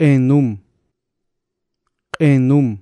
Enum. Enum.